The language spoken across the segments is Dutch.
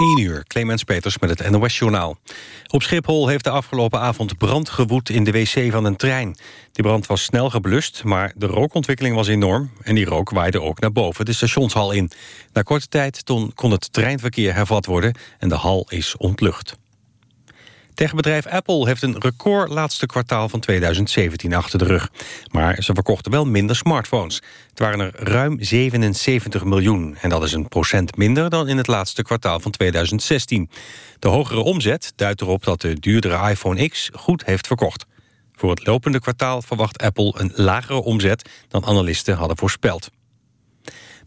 1 uur, Clemens Peters met het NOS-journaal. Op Schiphol heeft de afgelopen avond brand gewoed in de wc van een trein. Die brand was snel geblust, maar de rookontwikkeling was enorm... en die rook waaide ook naar boven de stationshal in. Na korte tijd kon het treinverkeer hervat worden en de hal is ontlucht. Techbedrijf Apple heeft een record laatste kwartaal van 2017 achter de rug. Maar ze verkochten wel minder smartphones. Het waren er ruim 77 miljoen. En dat is een procent minder dan in het laatste kwartaal van 2016. De hogere omzet duidt erop dat de duurdere iPhone X goed heeft verkocht. Voor het lopende kwartaal verwacht Apple een lagere omzet... dan analisten hadden voorspeld.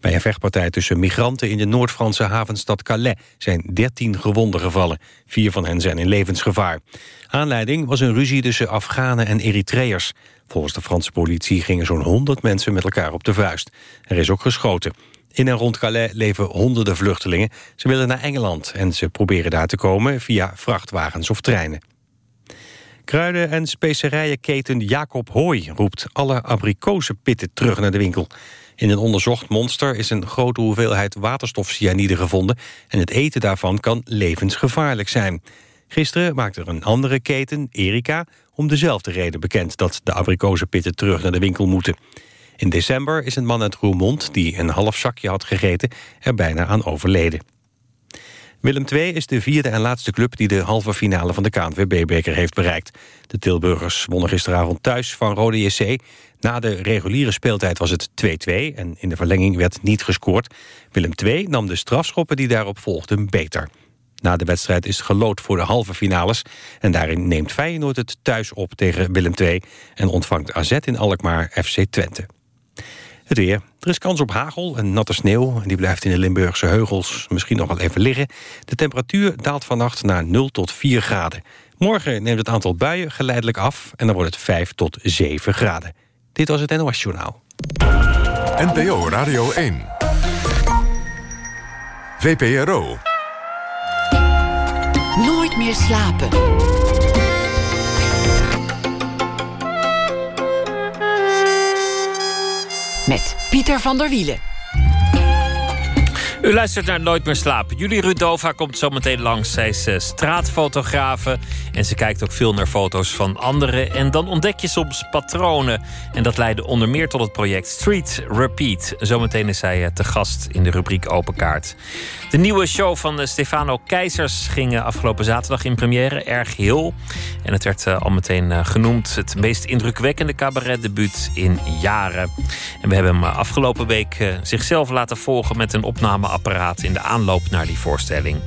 Bij een vechtpartij tussen migranten in de Noord-Franse havenstad Calais zijn 13 gewonden gevallen. Vier van hen zijn in levensgevaar. Aanleiding was een ruzie tussen Afghanen en Eritreërs. Volgens de Franse politie gingen zo'n 100 mensen met elkaar op de vuist. Er is ook geschoten. In en rond Calais leven honderden vluchtelingen. Ze willen naar Engeland en ze proberen daar te komen via vrachtwagens of treinen. Kruiden- en specerijenketen Jacob Hooi roept alle abrikozenpitten terug naar de winkel. In een onderzocht monster is een grote hoeveelheid waterstofcyanide gevonden... en het eten daarvan kan levensgevaarlijk zijn. Gisteren maakte er een andere keten, Erika, om dezelfde reden bekend... dat de abrikozenpitten terug naar de winkel moeten. In december is een man uit Roermond, die een half zakje had gegeten... er bijna aan overleden. Willem II is de vierde en laatste club die de halve finale van de KNVB-beker heeft bereikt. De Tilburgers wonnen gisteravond thuis van Rode JC. Na de reguliere speeltijd was het 2-2 en in de verlenging werd niet gescoord. Willem II nam de strafschoppen die daarop volgden beter. Na de wedstrijd is gelood voor de halve finales... en daarin neemt Feyenoord het thuis op tegen Willem II... en ontvangt AZ in Alkmaar FC Twente. Het weer. Er is kans op hagel en natte sneeuw. Die blijft in de Limburgse heugels misschien nog wel even liggen. De temperatuur daalt vannacht naar 0 tot 4 graden. Morgen neemt het aantal buien geleidelijk af... en dan wordt het 5 tot 7 graden. Dit was het NOS Journaal. NPO Radio 1. VPRO. Nooit meer slapen. Met Pieter van der Wielen. U luistert naar Nooit meer slapen. Julie Rudova komt zo meteen langs. Zij is uh, straatfotografe en ze kijkt ook veel naar foto's van anderen. En dan ontdek je soms patronen. En dat leidde onder meer tot het project Street Repeat. Zometeen is zij uh, te gast in de rubriek Open Kaart. De nieuwe show van uh, Stefano Keizers ging afgelopen zaterdag in première. Erg heel. En het werd al meteen genoemd het meest indrukwekkende cabaretdebuut in jaren. En we hebben hem afgelopen week zichzelf laten volgen met een opname apparaat in de aanloop naar die voorstelling.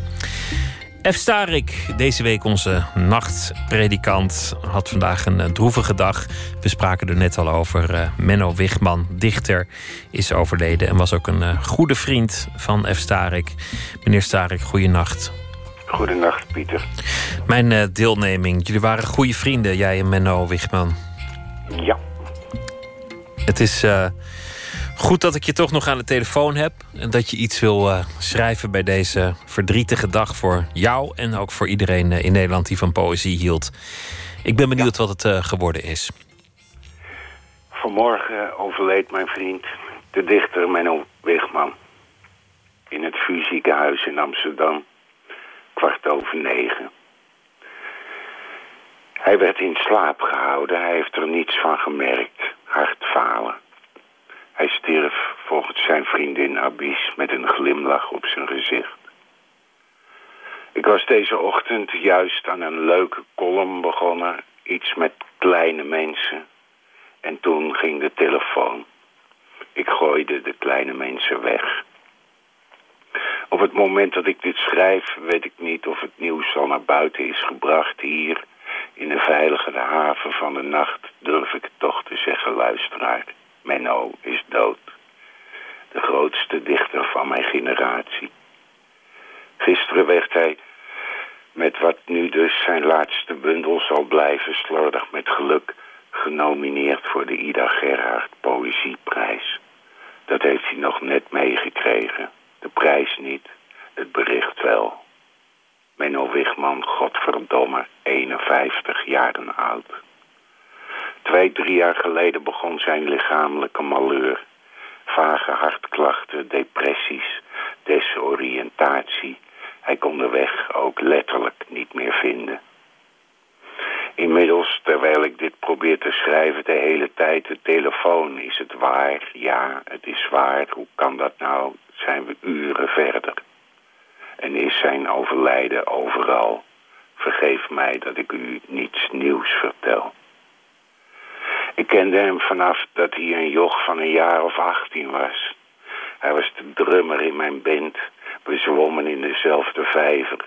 F. Starik, deze week onze nachtpredikant, had vandaag een droevige dag. We spraken er net al over. Uh, Menno Wigman, dichter, is overleden en was ook een uh, goede vriend van F. Starik. Meneer Starik, goeienacht. Goedenacht, Pieter. Mijn deelneming, jullie waren goede vrienden, jij en Menno Wigman. Ja. Het is Goed dat ik je toch nog aan de telefoon heb. En dat je iets wil uh, schrijven bij deze verdrietige dag voor jou en ook voor iedereen uh, in Nederland die van poëzie hield. Ik ben benieuwd ja. wat het uh, geworden is. Vanmorgen overleed mijn vriend, de dichter Menno Wigman. In het huis in Amsterdam, kwart over negen. Hij werd in slaap gehouden, hij heeft er niets van gemerkt. Hartfalen. Hij stierf volgens zijn vriendin Abis met een glimlach op zijn gezicht. Ik was deze ochtend juist aan een leuke column begonnen. Iets met kleine mensen. En toen ging de telefoon. Ik gooide de kleine mensen weg. Op het moment dat ik dit schrijf weet ik niet of het nieuws al naar buiten is gebracht hier... in de veilige haven van de nacht durf ik toch te zeggen, luisteraar. Menno is dood. De grootste dichter van mijn generatie. Gisteren werd hij met wat nu dus zijn laatste bundel zal blijven slordig met geluk genomineerd voor de Ida Gerhard Poëzieprijs. Dat heeft hij nog net meegekregen. De prijs niet, het bericht wel. Menno Wigman, godverdomme, 51 jaren oud. Twee, drie jaar geleden begon zijn lichamelijke malheur. Vage hartklachten, depressies, desoriëntatie. Hij kon de onderweg ook letterlijk niet meer vinden. Inmiddels, terwijl ik dit probeer te schrijven, de hele tijd de telefoon. Is het waar? Ja, het is waar. Hoe kan dat nou? Zijn we uren verder? En is zijn overlijden overal? Vergeef mij dat ik u niets nieuws vertel. Ik kende hem vanaf dat hij een joch van een jaar of achttien was. Hij was de drummer in mijn band. We zwommen in dezelfde vijver.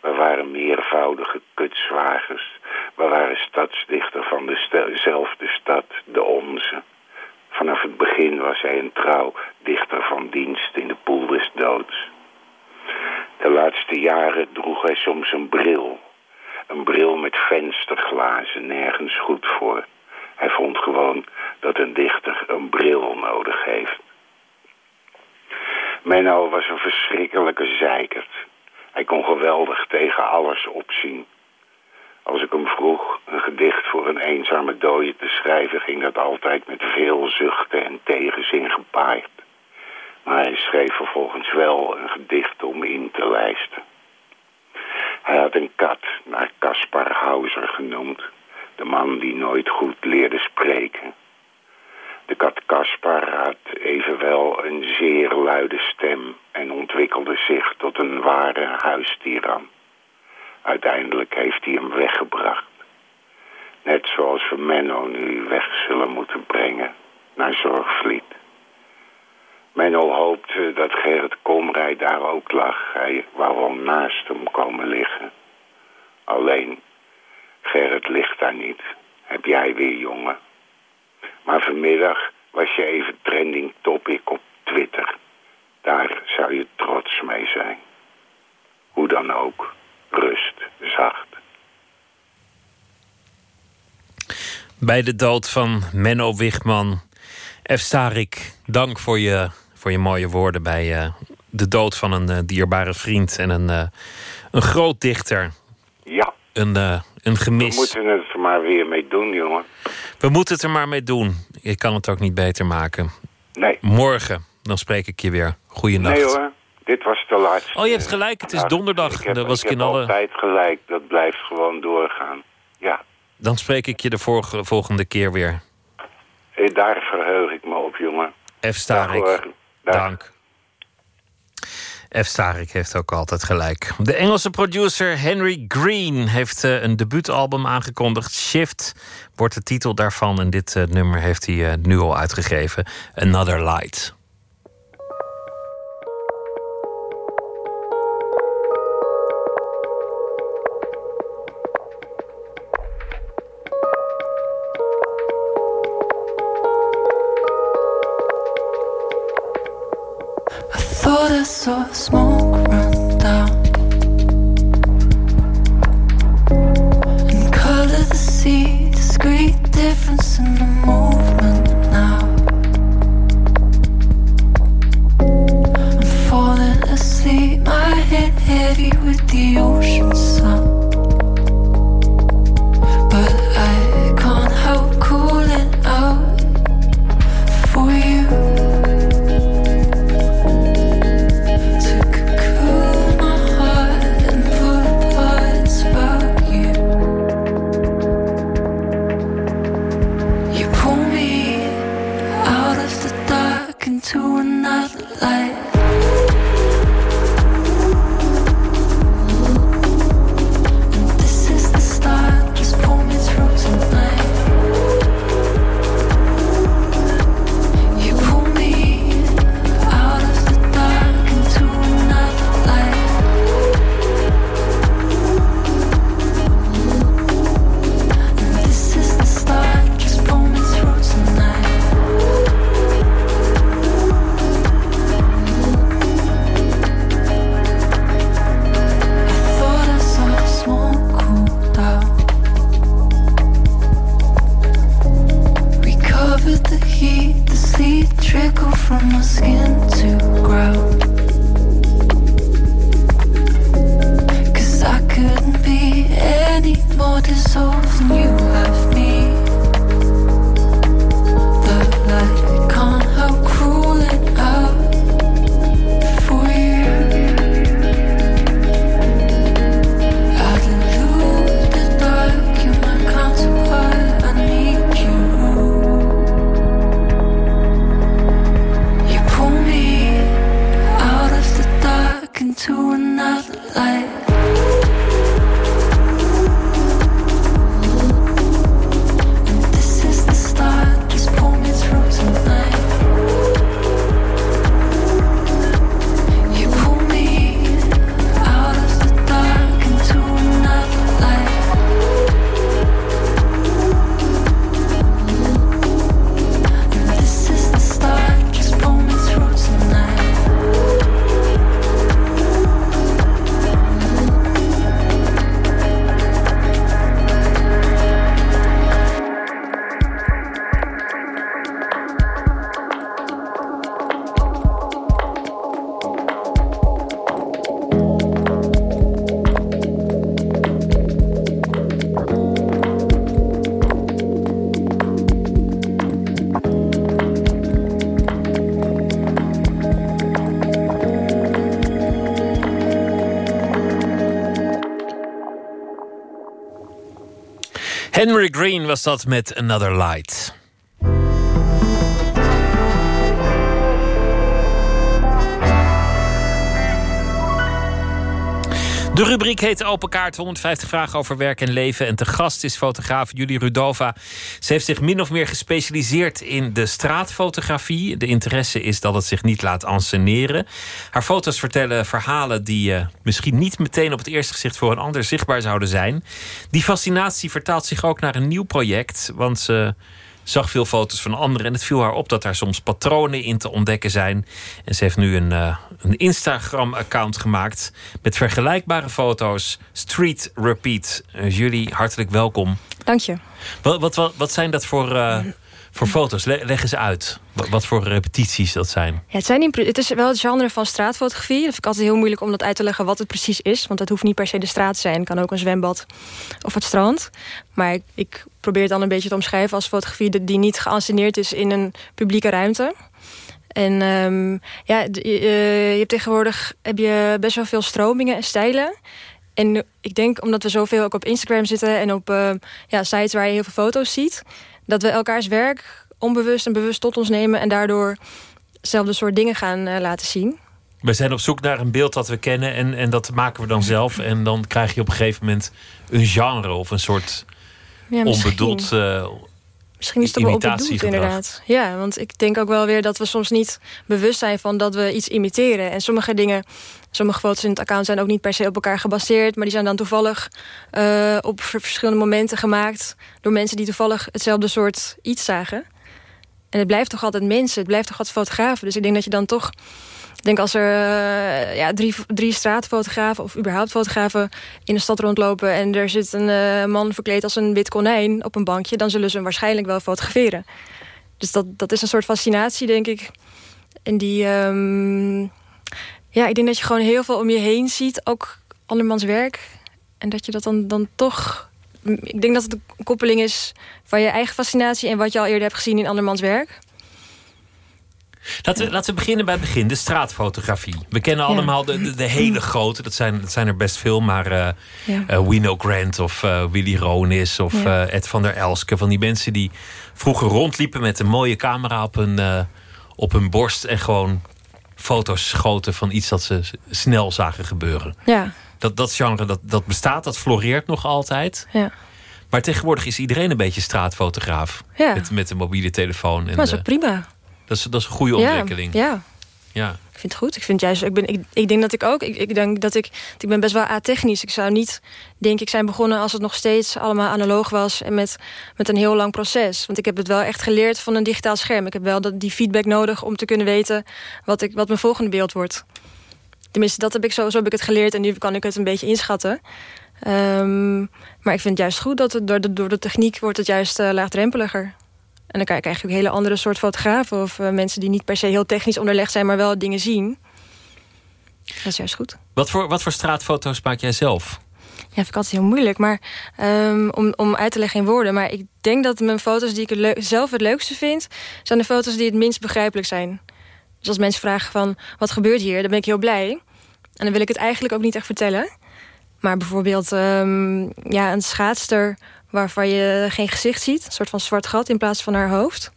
We waren meervoudige kutzwagers. We waren stadsdichter van dezelfde stad, de onze. Vanaf het begin was hij een trouw dichter van dienst in de poel des doods. De laatste jaren droeg hij soms een bril. Een bril met vensterglazen, nergens goed voor. Hij vond gewoon dat een dichter een bril nodig heeft. Menno was een verschrikkelijke zeikert. Hij kon geweldig tegen alles opzien. Als ik hem vroeg een gedicht voor een eenzame dode te schrijven... ging dat altijd met veel zuchten en tegenzin gepaard. Maar hij schreef vervolgens wel een gedicht om in te lijsten. Hij had een kat naar Caspar Hauser genoemd. De man die nooit goed leerde spreken. De kat Caspar had evenwel een zeer luide stem en ontwikkelde zich tot een ware huistiran. Uiteindelijk heeft hij hem weggebracht. Net zoals we Menno nu weg zullen moeten brengen naar Zorgvliet. Menno hoopte dat Gerrit Komrij daar ook lag. Hij wou wel naast hem komen liggen. Alleen, Gerrit ligt daar niet. Heb jij weer, jongen? Maar vanmiddag was je even trending topic op Twitter. Daar zou je trots mee zijn. Hoe dan ook, rust, zacht. Bij de dood van Menno Wichman. F. Starik, dank voor je, voor je mooie woorden bij uh, de dood van een uh, dierbare vriend en een, uh, een groot dichter. Ja. Een, een gemis. We moeten het er maar weer mee doen, jongen. We moeten het er maar mee doen. Ik kan het ook niet beter maken. Nee. Morgen, dan spreek ik je weer. Goeienacht. Nee hoor, dit was de laatste. Oh, je hebt gelijk, het is donderdag. Ik heb, dat was ik heb alle... altijd gelijk, dat blijft gewoon doorgaan. Ja. Dan spreek ik je de vorige, volgende keer weer. Eh, Daar verheug ik me op, jongen. F. Starik. Dag. dank. F. Starik heeft ook altijd gelijk. De Engelse producer Henry Green heeft eh, een debuutalbum aangekondigd. Shift wordt de titel daarvan. En dit eh, nummer heeft hij eh, nu al uitgegeven. Another Light. Saw smoke run down and color the sea. Discreet difference in the movement now. I'm falling asleep, my head heavy with the ocean Henry Green was dat met Another Light. De rubriek heet Open Kaart. 150 vragen over werk en leven. En te gast is fotograaf Julie Rudova. Ze heeft zich min of meer gespecialiseerd in de straatfotografie. De interesse is dat het zich niet laat anseneren. Haar foto's vertellen verhalen die eh, misschien niet meteen op het eerste gezicht voor een ander zichtbaar zouden zijn. Die fascinatie vertaalt zich ook naar een nieuw project. Want ze zag veel foto's van anderen en het viel haar op dat daar soms patronen in te ontdekken zijn. En ze heeft nu een, eh, een Instagram-account gemaakt met vergelijkbare foto's. Street Repeat. Uh, jullie, hartelijk welkom. Dank je. Wat, wat, wat, wat zijn dat voor, uh, voor foto's? Le leg eens uit. Wat, voor repetities dat zijn. Ja, het, zijn niet, het is wel het genre van straatfotografie. Dat vind ik altijd heel moeilijk om dat uit te leggen wat het precies is. Want het hoeft niet per se de straat te zijn. Het kan ook een zwembad of het strand. Maar ik, probeer het dan een beetje te omschrijven als fotografie... die niet geanceneerd is in een publieke ruimte. En um, ja, je, je hebt tegenwoordig heb je best wel veel stromingen en stijlen. En ik denk, omdat we zoveel ook op Instagram zitten... en op uh, ja, sites waar je heel veel foto's ziet... dat we elkaars werk onbewust en bewust tot ons nemen... en daardoor hetzelfde soort dingen gaan uh, laten zien. We zijn op zoek naar een beeld dat we kennen... En, en dat maken we dan zelf. En dan krijg je op een gegeven moment een genre of een soort ja, onbedoeld... Uh, Misschien is het wel onbedoeld, inderdaad. Ja, want ik denk ook wel weer dat we soms niet bewust zijn van dat we iets imiteren. En sommige dingen, sommige foto's in het account zijn ook niet per se op elkaar gebaseerd. Maar die zijn dan toevallig uh, op verschillende momenten gemaakt. Door mensen die toevallig hetzelfde soort iets zagen. En het blijft toch altijd mensen, het blijft toch altijd fotografen. Dus ik denk dat je dan toch... Denk als er uh, ja, drie, drie straatfotografen of überhaupt fotografen in de stad rondlopen... en er zit een uh, man verkleed als een wit konijn op een bankje... dan zullen ze hem waarschijnlijk wel fotograferen. Dus dat, dat is een soort fascinatie, denk ik. En die... Um, ja, ik denk dat je gewoon heel veel om je heen ziet. Ook andermans werk. En dat je dat dan, dan toch... Ik denk dat het een koppeling is van je eigen fascinatie... en wat je al eerder hebt gezien in andermans werk. Laten we, laten we beginnen bij het begin, de straatfotografie. We kennen allemaal de, de, de, hele grote, dat zijn, dat zijn er best veel... maar uh, uh, Wino Grant of uh, Willy Ronis of. Ed van der Elske... van die mensen die vroeger rondliepen met een mooie camera op hun, op hun borst... en gewoon foto's schoten van iets dat ze snel zagen gebeuren. Ja. Dat, dat genre, dat, dat bestaat, dat floreert nog altijd. Ja. Maar tegenwoordig is iedereen een beetje straatfotograaf. Ja. Met, met een mobiele telefoon. En maar dat is ook prima. Dat is, dat is een goede ontwikkeling. Ja, ja. Ik vind het goed. Ik, vind juist, ik, ben, ik, ik denk dat ik ook... Ik, ik denk dat ik... Ik ben best wel atechnisch. Ik zou niet, denk ik, zijn begonnen als het nog steeds allemaal analoog was... en met, met een heel lang proces. Want ik heb het wel echt geleerd van een digitaal scherm. Ik heb wel dat, die feedback nodig om te kunnen weten... wat, ik, wat mijn volgende beeld wordt. Tenminste, dat heb ik zo, zo heb ik het geleerd... en nu kan ik het een beetje inschatten. Um, maar ik vind het juist goed dat het door de, door de techniek... wordt het juist uh, laagdrempeliger. En dan krijg je ook hele andere soort fotografen... of uh, mensen die niet per se heel technisch onderlegd zijn... maar wel dingen zien. Dat is juist goed. Wat voor, wat voor straatfoto's maak jij zelf? Ja, vind ik altijd heel moeilijk. Maar um, om, om uit te leggen in woorden. Maar ik denk dat mijn foto's die ik het zelf het leukste vind... zijn de foto's die het minst begrijpelijk zijn. Dus als mensen vragen van, wat gebeurt hier? Dan ben ik heel blij. En dan wil ik het eigenlijk ook niet echt vertellen. Maar bijvoorbeeld um, ja, een schaatster waarvan je geen gezicht ziet. Een soort van zwart gat in plaats van haar hoofd.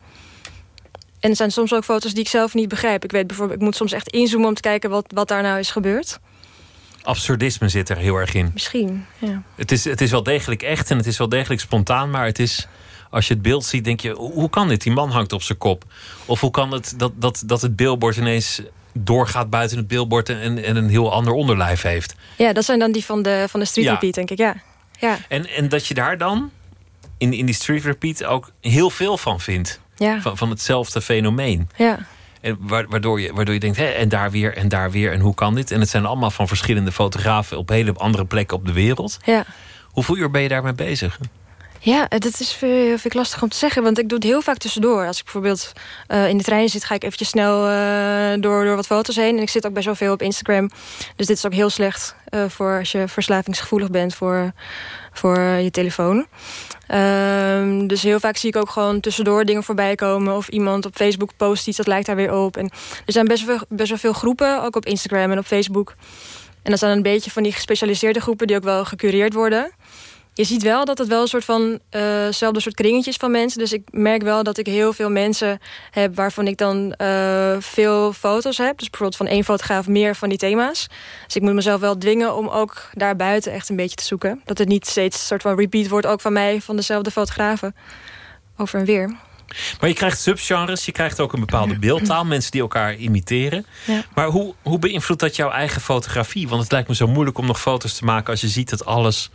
En er zijn soms ook foto's die ik zelf niet begrijp. Ik weet bijvoorbeeld, ik moet soms echt inzoomen om te kijken wat, wat daar nou is gebeurd. absurdisme zit er heel erg in. Misschien, ja. Het is, het is wel degelijk echt en het is wel degelijk spontaan, maar het is als je het beeld ziet, denk je: hoe kan dit? Die man hangt op zijn kop. Of hoe kan het dat, dat, dat het billboard ineens doorgaat buiten het billboard en, en een heel ander onderlijf heeft? Ja, dat zijn dan die van de, van de Street Repeat, denk ik. Ja. Ja. En, en dat je daar dan in, in die Street Repeat ook heel veel van vindt. Ja. Van, van hetzelfde fenomeen. Ja. En waardoor, je, waardoor je denkt, hè, en daar weer, en daar weer, en hoe kan dit? En het zijn allemaal van verschillende fotografen op hele andere plekken op de wereld. Ja. Hoeveel uur ben je daarmee bezig? Ja, dat is vind ik lastig om te zeggen. Want ik doe het heel vaak tussendoor. Als ik bijvoorbeeld uh, in de trein zit, ga ik eventjes snel uh, door, door wat foto's heen. En ik zit ook best wel veel op Instagram. Dus dit is ook heel slecht voor als je verslavingsgevoelig bent voor, voor je telefoon. Um, dus heel vaak zie ik ook gewoon tussendoor dingen voorbij komen. Of iemand op Facebook post iets, dat lijkt daar weer op. En er zijn best wel, best wel veel groepen, ook op Instagram en op Facebook. En dat zijn een beetje van die gespecialiseerde groepen... die ook wel gecureerd worden je ziet wel dat het wel een soort van uh, soort kringetjes van mensen. Dus ik merk wel dat ik heel veel mensen heb waarvan ik dan uh, veel foto's heb. Dus bijvoorbeeld van één fotograaf meer van die thema's. Dus ik moet mezelf wel dwingen om ook daarbuiten echt een beetje te zoeken. Dat het niet steeds een soort van repeat wordt, ook van mij, van dezelfde fotografen. Over en weer. Maar je krijgt subgenres, je krijgt ook een bepaalde beeldtaal. Mensen die elkaar imiteren. Ja. Maar hoe, hoe beïnvloedt dat jouw eigen fotografie? Want het lijkt me zo moeilijk om nog foto's te maken... als je ziet dat alles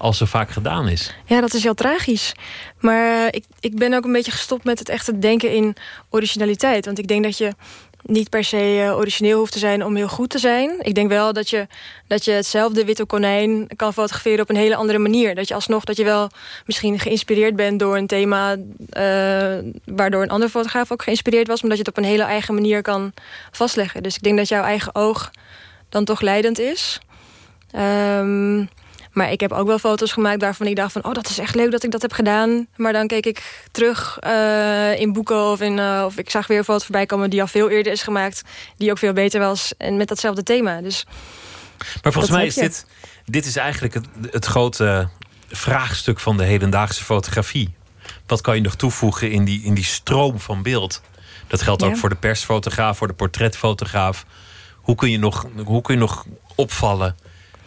al zo vaak gedaan is. Ja, dat is heel tragisch. Maar ik, ik ben ook een beetje gestopt met het echte denken in originaliteit. Want ik denk dat je niet per se uh, origineel hoeft te zijn om heel goed te zijn. Ik denk wel dat je, dat je hetzelfde witte konijn kan fotograferen op een hele andere manier. Dat je alsnog dat je wel misschien geïnspireerd bent door een thema... Uh, waardoor een andere fotograaf ook geïnspireerd was... maar dat je het op een hele eigen manier kan vastleggen. Dus ik denk dat jouw eigen oog dan toch leidend is. Um, maar ik heb ook wel foto's gemaakt waarvan ik dacht van... oh, dat is echt leuk dat ik dat heb gedaan. Maar dan keek ik terug uh, in boeken of, in, uh, of ik zag weer een foto voorbij komen... die al veel eerder is gemaakt, die ook veel beter was. En met datzelfde thema. Dus maar volgens mij is dit, dit is eigenlijk het, het grote vraagstuk van de hedendaagse fotografie. Wat kan je nog toevoegen in die, in die stroom van beeld? Dat geldt ook voor de persfotograaf, voor de portretfotograaf. Hoe kun je nog, hoe kun je nog opvallen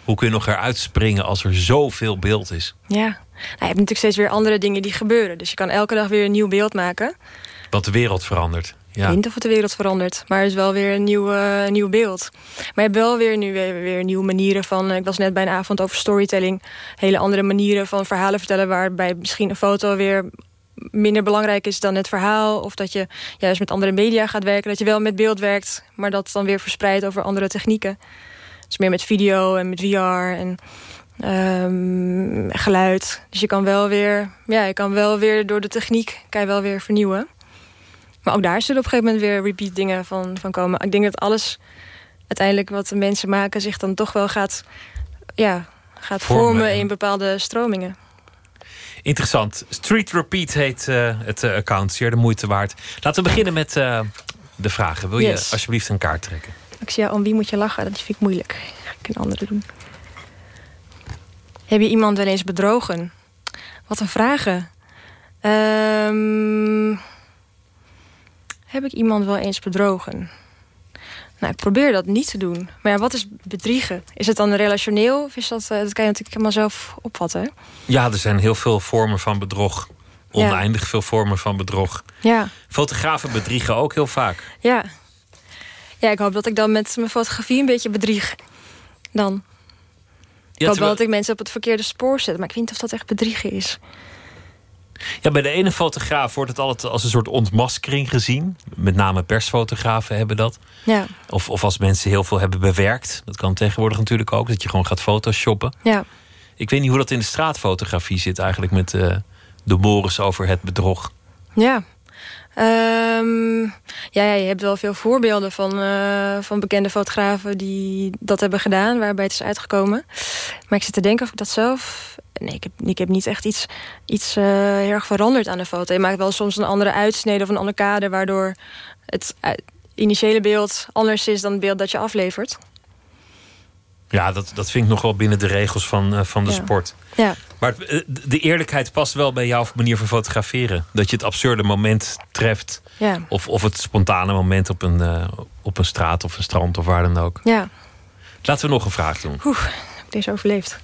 hoe kun je nog eruit springen als er zoveel beeld is? Ja, nou, je hebt natuurlijk steeds weer andere dingen die gebeuren. Dus je kan elke dag weer een nieuw beeld maken. Wat de wereld verandert. Ja. Ik weet of het de wereld verandert, maar het is wel weer een nieuw, uh, nieuw beeld. Maar je hebt wel weer nu weer, weer, nieuwe manieren van... Ik was net bij een avond over storytelling. Hele andere manieren van verhalen vertellen... waarbij misschien een foto weer minder belangrijk is dan het verhaal. Of dat je juist met andere media gaat werken. Dat je wel met beeld werkt, maar dat dan weer verspreidt over andere technieken. Meer met video en met VR en um, geluid. Dus je kan wel weer, ja, je kan wel weer door de techniek kan je wel weer vernieuwen. Maar ook daar zullen op een gegeven moment weer repeat dingen van, van komen. Ik denk dat alles uiteindelijk wat de mensen maken zich dan toch wel gaat, ja, gaat vormen, in bepaalde stromingen. Interessant. Street Repeat heet uh, het uh, account. Zeer de moeite waard. Laten we beginnen met uh, de vragen. Wil yes. je alsjeblieft een kaart trekken? Ik zie ja, om wie moet je lachen? Dat vind ik moeilijk. Ga ik een andere doen. Heb je iemand wel eens bedrogen? Wat een vragen. Um, heb ik iemand wel eens bedrogen? Nou, ik probeer dat niet te doen. Maar ja, wat is bedriegen? Is het dan relationeel? Of is dat, uh, dat kan je natuurlijk helemaal zelf opvatten. Ja, er zijn heel veel vormen van bedrog. Oneindig ja. veel vormen van bedrog. Ja. Fotografen bedriegen ook heel vaak. Ja, ja, ik hoop dat ik dan met mijn fotografie een beetje bedrieg. Dan. ik hoop wel dat ik mensen op het verkeerde spoor zet. Maar ik weet niet of dat echt bedriegen is. Ja, bij de ene fotograaf wordt het altijd als een soort ontmaskering gezien. Met name persfotografen hebben dat. Ja. Of, of als mensen heel veel hebben bewerkt. Dat kan tegenwoordig natuurlijk ook. Dat je gewoon gaat photoshoppen. Ja. Ik weet niet hoe dat in de straatfotografie zit eigenlijk met uh, de Boris over het bedrog. Ja, Um, ja, ja, je hebt wel veel voorbeelden van, uh, van bekende fotografen die dat hebben gedaan, waarbij het is uitgekomen. Maar ik zit te denken of ik dat zelf. Nee, ik heb, niet echt iets, iets uh, heel erg veranderd aan de foto. Je maakt wel soms een andere uitsnede of een ander kader, waardoor het initiële beeld anders is dan het beeld dat je aflevert. Ja, dat, dat vind ik nog wel binnen de regels van, uh, van de ja. sport. Ja. Maar de eerlijkheid past wel bij jouw manier van fotograferen. Dat je het absurde moment treft. Ja. Of, of het spontane moment op een, uh, op een straat of een strand of waar dan ook. Ja. Laten we nog een vraag doen. Oeh, heb ik deze overleefd.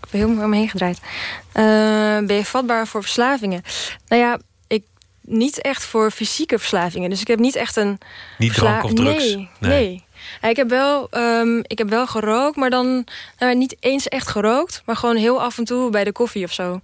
Ik ben helemaal om me heen gedraaid. Uh, ben je vatbaar voor verslavingen? Nou ja, ik niet echt voor fysieke verslavingen. Dus ik heb niet echt een... Niet drank of drugs? Nee, nee. Ik, heb wel, um, ik heb wel gerookt, maar dan nou, niet eens echt gerookt. Maar gewoon heel af en toe bij de koffie of zo.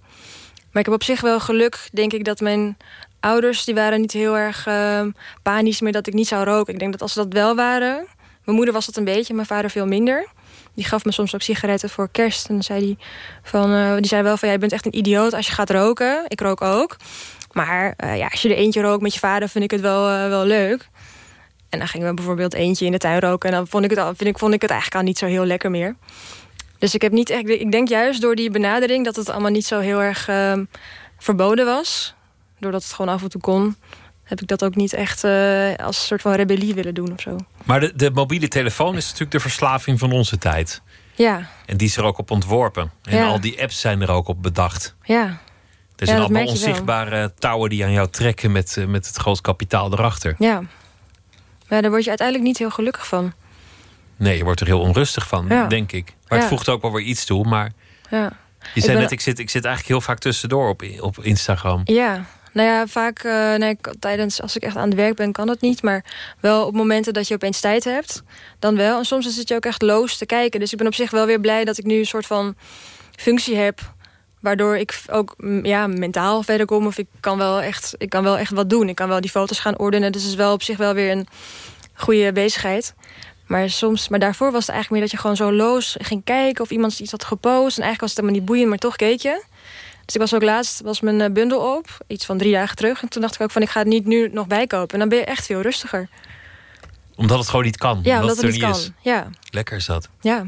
Maar ik heb op zich wel geluk, denk ik, dat mijn ouders... die waren niet heel erg uh, panisch meer dat ik niet zou roken. Ik denk dat als ze dat wel waren... Mijn moeder was dat een beetje, mijn vader veel minder. Die gaf me soms ook sigaretten voor kerst. En dan zei die, van, uh, die zei wel van... jij bent echt een idioot als je gaat roken. Ik rook ook. Maar uh, ja, als je er eentje rookt met je vader, vind ik het wel, uh, wel leuk. En dan gingen we bijvoorbeeld eentje in de tuin roken. En dan vond ik het, al, vind ik, vond ik het eigenlijk al niet zo heel lekker meer. Dus ik heb niet echt. Ik denk juist door die benadering dat het allemaal niet zo heel erg uh, verboden was. Doordat het gewoon af en toe kon. Heb ik dat ook niet echt uh, als een soort van rebellie willen doen of zo. Maar de, de mobiele telefoon is natuurlijk de verslaving van onze tijd. Ja. En die is er ook op ontworpen. En ja. al die apps zijn er ook op bedacht. Ja. Er zijn ja, allemaal onzichtbare touwen die aan jou trekken met, uh, met het groot kapitaal erachter. Ja. Maar daar word je uiteindelijk niet heel gelukkig van. Nee, je wordt er heel onrustig van, ja. denk ik. Maar het voegt ook wel weer iets toe. Maar ja. je zei ik net, ik zit, ik zit eigenlijk heel vaak tussendoor op, op Instagram. Ja, nou ja, vaak uh, nee, tijdens, als ik echt aan het werk ben, kan dat niet. Maar wel op momenten dat je opeens tijd hebt, dan wel. En soms zit je ook echt loos te kijken. Dus ik ben op zich wel weer blij dat ik nu een soort van functie heb. Waardoor ik ook ja, mentaal verder kom. Of ik kan, wel echt, ik kan wel echt wat doen. Ik kan wel die foto's gaan ordenen. Dus het is wel op zich wel weer een goede bezigheid. Maar, soms, maar daarvoor was het eigenlijk meer dat je gewoon zo loos ging kijken... of iemand iets had gepost. En eigenlijk was het helemaal niet boeiend, maar toch keek je. Dus ik was ook laatst, was mijn bundel op. Iets van drie dagen terug. En toen dacht ik ook van, ik ga het niet nu nog bijkopen. En dan ben je echt veel rustiger. Omdat het gewoon niet kan? Ja, omdat, het, het niet kan. Is. Ja. Lekker is dat. Ja.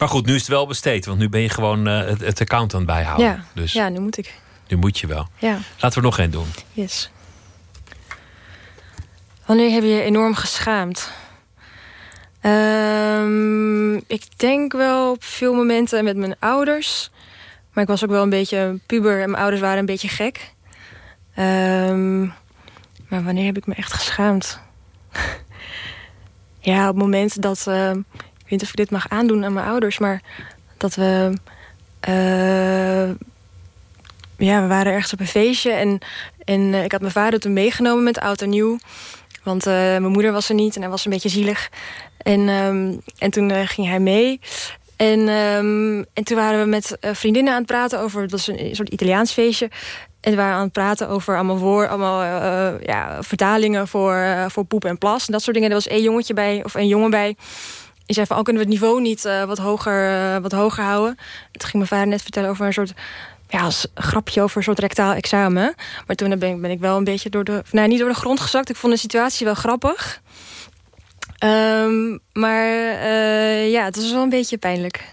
Maar goed, nu is het wel besteed. Want nu ben je gewoon uh, het, het, account aan het bijhouden. Ja. Dus ja, nu moet ik. Nu moet je wel. Ja. Laten we er nog één doen. Yes. Wanneer heb je je enorm geschaamd? Um, ik denk wel op veel momenten met mijn ouders. Maar ik was ook wel een beetje een puber en mijn ouders waren een beetje gek. Um, maar wanneer heb ik me echt geschaamd? ja, op het moment dat... Uh, ik weet niet of ik dit mag aandoen aan mijn ouders... maar dat we... Uh, ja, we waren ergens op een feestje... en, en uh, ik had mijn vader toen meegenomen met oud en nieuw... Want uh, mijn moeder was er niet en hij was een beetje zielig. En, um, en toen ging hij mee. En, um, en toen waren we met vriendinnen aan het praten over... het was een soort Italiaans feestje. En we waren aan het praten over allemaal, woord, allemaal ja, vertalingen voor, voor poep en plas. En dat soort dingen. Er was één jongetje bij, of één jongen bij... Die zei van, oh, kunnen we het niveau niet wat, hoger, wat hoger houden? Toen ging mijn vader net vertellen over een soort ja, als grapje over een soort rectaal examen. Maar toen ben ik, ben ik wel een beetje door de... Nou, niet door de grond gezakt. Ik vond de situatie wel grappig. Um, maar uh, ja, het was wel een beetje pijnlijk.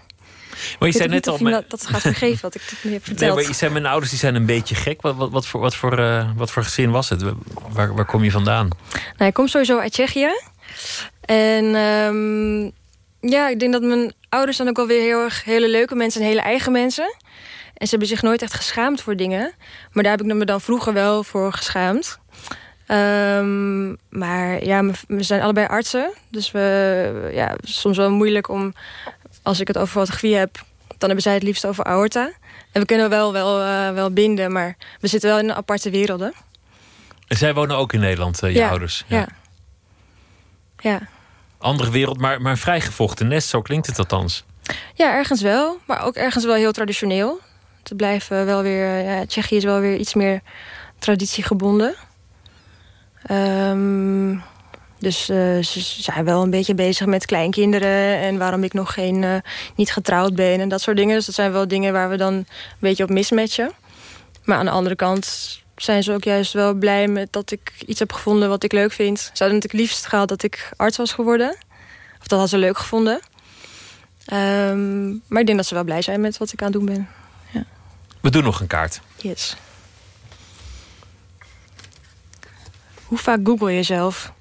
Maar je zei net al... Mijn... Dat, dat gaat vergeven wat ik nu heb verteld. Nee, maar je zei, mijn ouders die zijn een beetje gek. Wat, wat, wat, voor, wat, voor, uh, wat voor gezin was het? Waar, waar kom je vandaan? Nou, ik kom sowieso uit Tsjechië. En um, ja, ik denk dat mijn ouders dan ook wel weer heel erg hele leuke mensen en hele eigen mensen. En ze hebben zich nooit echt geschaamd voor dingen. Maar daar heb ik me dan vroeger wel voor geschaamd. Um, maar ja, we zijn allebei artsen. Dus we, ja, soms wel moeilijk om... Als ik het over fotografie heb, dan hebben zij het liefst over aorta. En we kunnen wel, wel, uh, wel binden, maar we zitten wel in aparte werelden. En zij wonen ook in Nederland, uh, je ja, ouders? Ja. ja. Andere wereld, maar, maar vrijgevochten nest, zo klinkt het althans. Ja, ergens wel. Maar ook ergens wel heel traditioneel. Te blijven wel weer... Ja, Tsjechië is wel weer iets meer traditiegebonden. Um, dus uh, ze zijn wel een beetje bezig met kleinkinderen... en waarom ik nog geen, uh, niet getrouwd ben en dat soort dingen. Dus dat zijn wel dingen waar we dan een beetje op mismatchen. Maar aan de andere kant zijn ze ook juist wel blij met dat ik iets heb gevonden wat ik leuk vind. Ze hadden natuurlijk liefst gehad dat ik arts was geworden. Of dat hadden ze leuk gevonden. Um, maar ik denk dat ze wel blij zijn met wat ik aan het doen ben. Ja. We doen nog een kaart. Yes. Hoe vaak google je zelf?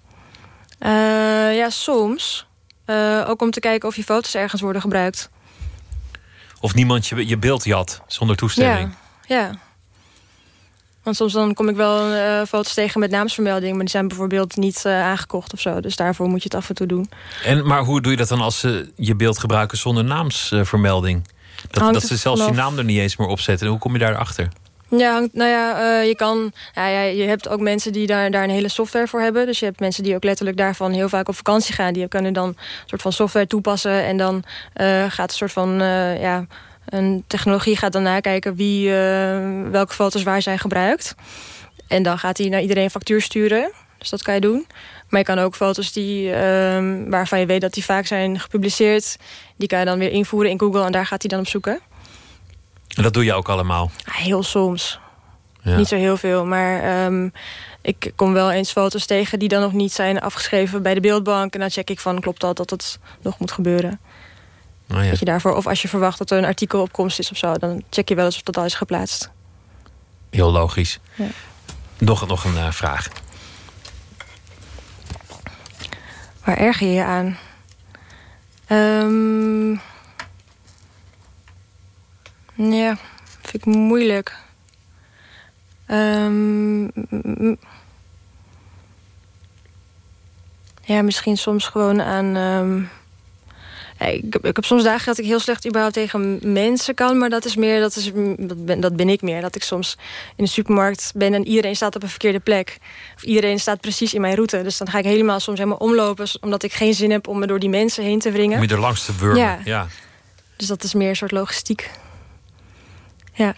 Uh, ja, soms. Uh, ook om te kijken of je foto's ergens worden gebruikt. Of niemand je, je beeld jat zonder toestemming. Ja, ja. Want soms dan kom ik wel uh, foto's tegen met naamsvermelding... maar die zijn bijvoorbeeld niet uh, aangekocht of zo. Dus daarvoor moet je het af en toe doen. En, maar hoe doe je dat dan als ze je beeld gebruiken zonder naamsvermelding? Dat, dat ze zelfs je naam er niet eens meer opzetten. Hoe kom je daarachter? Ja, nou ja, uh, je kan. Ja, ja, je hebt ook mensen die daar, daar een hele software voor hebben. Dus je hebt mensen die ook letterlijk daarvan heel vaak op vakantie gaan. Die kunnen dan een soort van software toepassen. En dan uh, gaat een soort van. Uh, ja, een technologie gaat dan nakijken wie, welke foto's waar zijn gebruikt. En dan gaat hij naar iedereen een factuur sturen. Dus dat kan je doen. Maar je kan ook foto's die, ehm, waarvan je weet dat die vaak zijn gepubliceerd... die kan je dan weer invoeren in Google en daar gaat hij dan op zoeken. En dat doe je ook allemaal? Heel soms. Ja. Niet zo heel veel, maar um, ik kom wel eens foto's tegen... die dan nog niet zijn afgeschreven bij de beeldbank. En dan check ik van, klopt dat dat het nog moet gebeuren? Oh ja. Dat je daarvoor, of als je verwacht dat er een artikel op komst is of zo... dan check je wel eens of dat al is geplaatst. Heel logisch. Ja. Nog, nog een uh, vraag. Waar erger je je aan? Um, ja, vind ik moeilijk. Um, ja, misschien soms gewoon aan... Um, ik, heb, ik heb soms dagen dat ik heel slecht überhaupt tegen mensen kan. Maar dat is meer, dat, is, dat, ben, dat ben ik meer. Dat ik soms in de supermarkt ben en iedereen staat op een verkeerde plek. Of iedereen staat precies in mijn route. Dus dan ga ik helemaal soms helemaal omlopen. Omdat ik geen zin heb om me door die mensen heen te wringen. Om je er langs te wurmen. Ja. ja. Dus dat is meer een soort logistiek. Ja.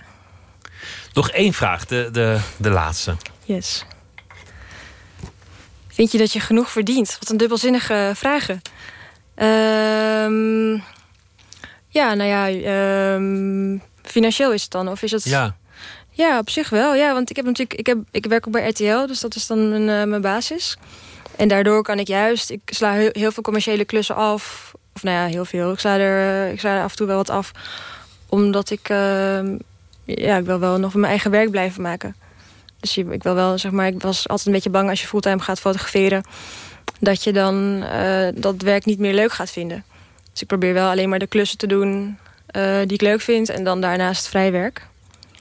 Nog één vraag, de, de, de laatste. Yes. Vind je dat je genoeg verdient? Wat een dubbelzinnige vragen. Um, ja, nou ja, um, financieel is het dan? Of is het... Ja. Ja, op zich wel. Ja, want ik heb natuurlijk, ik, heb, ik werk ook bij RTL, dus dat is dan mijn, uh, mijn basis. En daardoor kan ik juist, ik sla heel, heel, veel commerciële klussen af. Of nou ja, heel veel. Ik sla er, eh, ik sla er af en toe wel wat af. Omdat ik, uh, ja, ik wil wel nog mijn eigen werk blijven maken. Dus ik wil wel, zeg maar, ik was altijd een beetje bang als je fulltime gaat fotograferen dat je dan uh, dat werk niet meer leuk gaat vinden. Dus ik probeer wel alleen maar de klussen te doen uh, die ik leuk vind... en dan daarnaast vrij werk.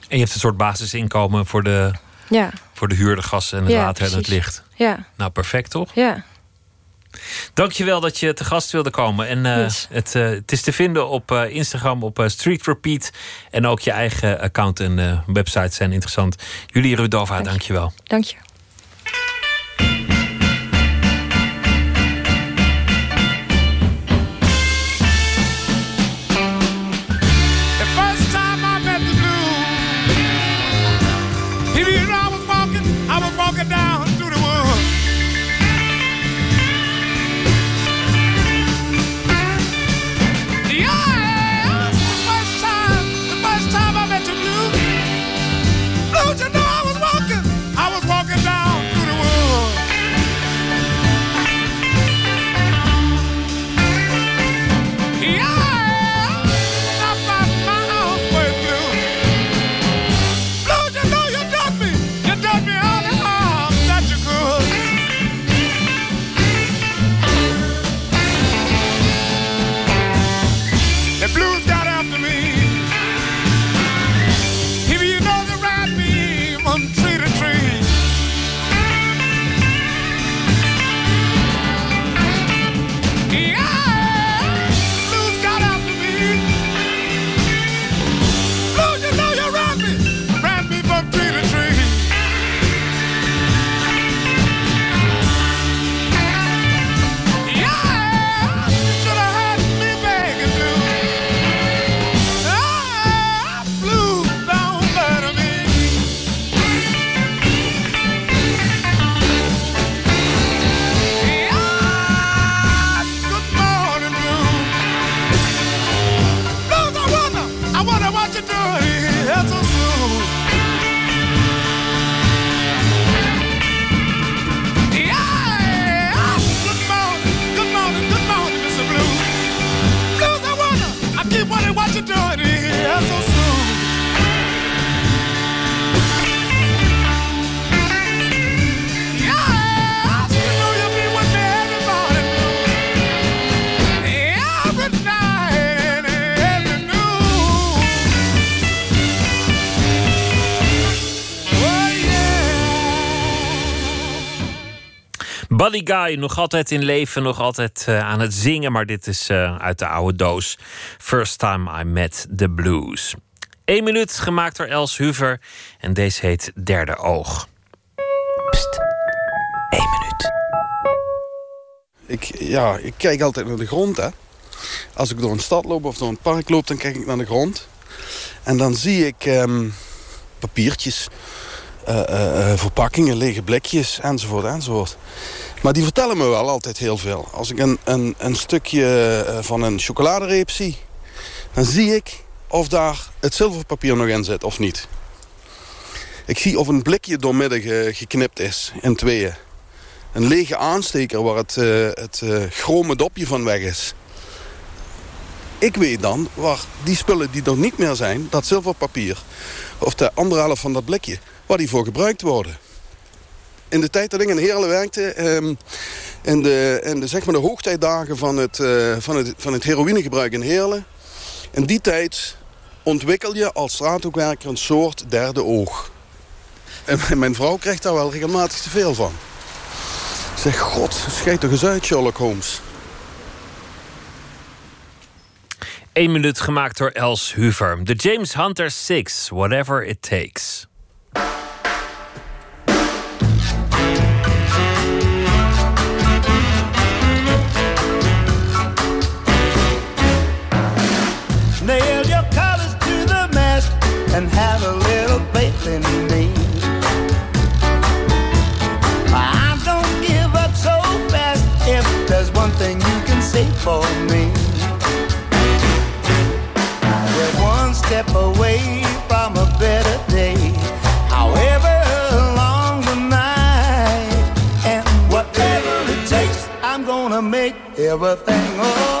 En je hebt een soort basisinkomen voor de, ja. voor de huur, de gas en het water en het licht. Ja. Nou, perfect toch? Ja. Dankjewel dat je te gast wilde komen. En uh, yes. het, uh, het, is te vinden op uh, Instagram, op Street Repeat. En ook je eigen account en website zijn interessant. Julie Rudova, Dank dankjewel. Dank je. Buddy Guy, nog altijd in leven, nog altijd uh, aan het zingen, maar dit is uh, uit de oude doos. First time I met the blues. Eén minuut gemaakt door Els Huver en deze heet Derde Oog. Pst, één minuut. Ik, ja, ik kijk altijd naar de grond, hè. Als ik door een stad loop of door een park loop, dan kijk ik naar de grond. En dan zie ik um, papiertjes, uh, uh, verpakkingen, lege blikjes, enzovoort, enzovoort. Maar die vertellen me wel altijd heel veel. Als ik een, een, een stukje van een chocoladereep zie... dan zie ik of daar het zilverpapier nog in zit of niet. Ik zie of een blikje doormidden geknipt is in tweeën. Een lege aansteker waar het, uh, het uh, chrome dopje van weg is. Ik weet dan waar die spullen die er niet meer zijn, dat zilverpapier... of de anderhalf van dat blikje, waar die voor gebruikt worden. In de tijd dat ik in Heerlen werkte... Um, in de, in de, zeg maar de hoogtijdagen van het, uh, van, het, van het heroïnegebruik in Heerlen... in die tijd ontwikkel je als straathoekwerker een soort derde oog. En mijn vrouw krijgt daar wel regelmatig te veel van. Zeg, god, schijt toch eens uit, Sherlock Holmes. Eén minuut gemaakt door Els Huver. De James Hunter 6, Whatever It Takes. For me. We're one step away from a better day. However long the night and whatever it takes, I'm gonna make everything alright.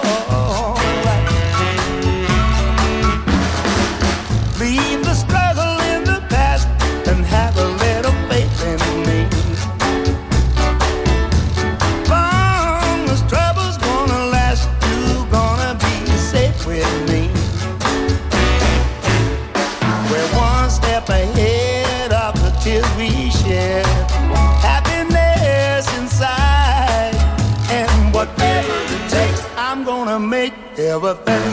of a thing.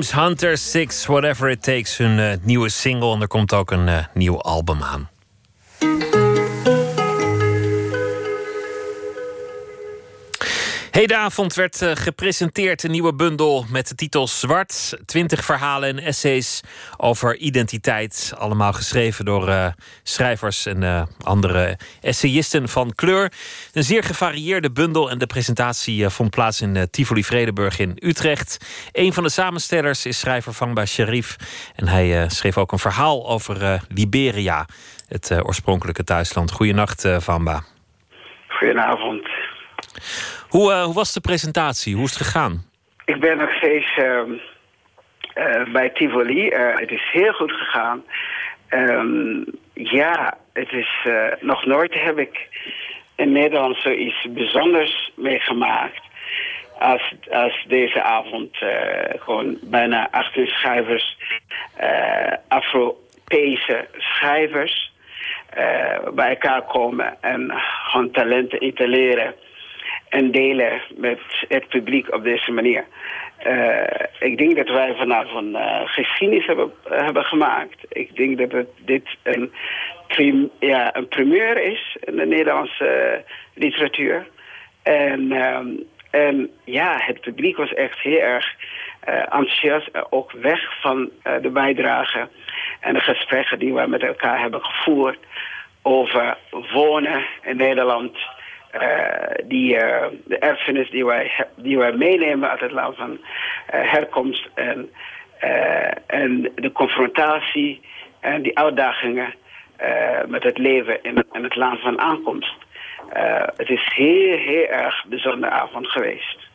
James Hunter 6, Whatever It Takes, hun eh, nieuwe single. En er komt ook een eh, nieuw album aan. Hedenavond werd eh, gepresenteerd een nieuwe bundel met de titel Zwart. Twintig verhalen en essays over identiteit. Allemaal geschreven door eh, schrijvers en eh, andere essayisten van kleur. Een zeer gevarieerde bundel en de presentatie vond plaats in Tivoli Vredenburg in Utrecht. Een van de samenstellers is schrijver Vangba Sharif. En hij schreef ook een verhaal over Liberia, het oorspronkelijke thuisland. Goedenacht, Vamba. Goedenavond. Hoe, eh, hoe was de presentatie? Hoe is het gegaan? Ik ben nog steeds ehm, eh, bij Tivoli. Eh, het is heel goed gegaan. Ehm, ja, het is nog nooit heb ik in Nederland zoiets bijzonders meegemaakt als, als deze avond gewoon bijna 18 schrijvers, Afro-Europese schrijvers, bij elkaar komen en hun talenten etaleren en delen met het publiek op deze manier. Uh, ik denk dat wij vanavond uh, geschiedenis hebben, hebben gemaakt. Ik denk dat dit een, prim, ja, een primeur is in de Nederlandse uh, literatuur. En, um, en ja, het publiek was echt heel erg enthousiast. ook weg van de bijdrage en de gesprekken die wij met elkaar hebben gevoerd over wonen in Nederland die, uh, de erfenis die wij, die wij meenemen uit het land van uh, herkomst en, en de confrontatie en die uitdagingen met het leven in, in, het land van aankomst. het is heel, heel erg bijzondere avond geweest.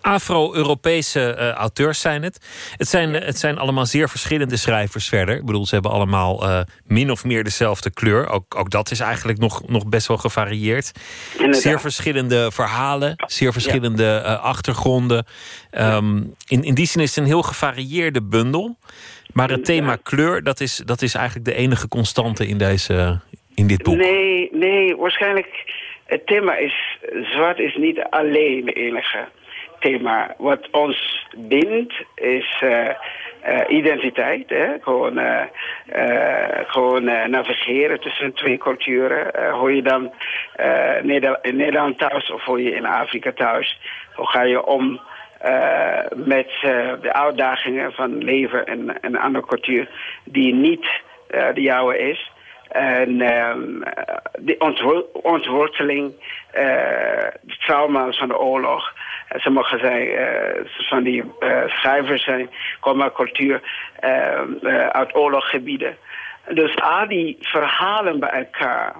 Afro-Europese uh, auteurs zijn het. Het zijn, het zijn allemaal zeer verschillende schrijvers verder. Ik bedoel, ze hebben allemaal uh, min of meer dezelfde kleur. Ook, ook dat is eigenlijk nog, nog best wel gevarieerd. Inderdaad. Zeer verschillende verhalen, zeer verschillende ja. uh, achtergronden. Um, in, in die zin is het een heel gevarieerde bundel. Maar het thema kleur, dat is, dat is eigenlijk de enige constante in, deze, in dit boek. Nee, nee, waarschijnlijk... Het thema is, zwart is niet alleen de enige thema. Wat ons bindt is uh, uh, identiteit. Hè? Gewoon, uh, gewoon navigeren tussen twee culturen. hoe je dan in Nederland thuis of hoe je in Afrika thuis... hoe ga je om met de uitdagingen van leven en een andere cultuur... die niet de jouwe is... En um, de ontwor ontworteling, de trauma's van de oorlog. Uh, sommige zijn, uh, van die schrijvers zijn, komen uit cultuur ehm, uit oorlogsgebieden. Dus al die verhalen bij elkaar.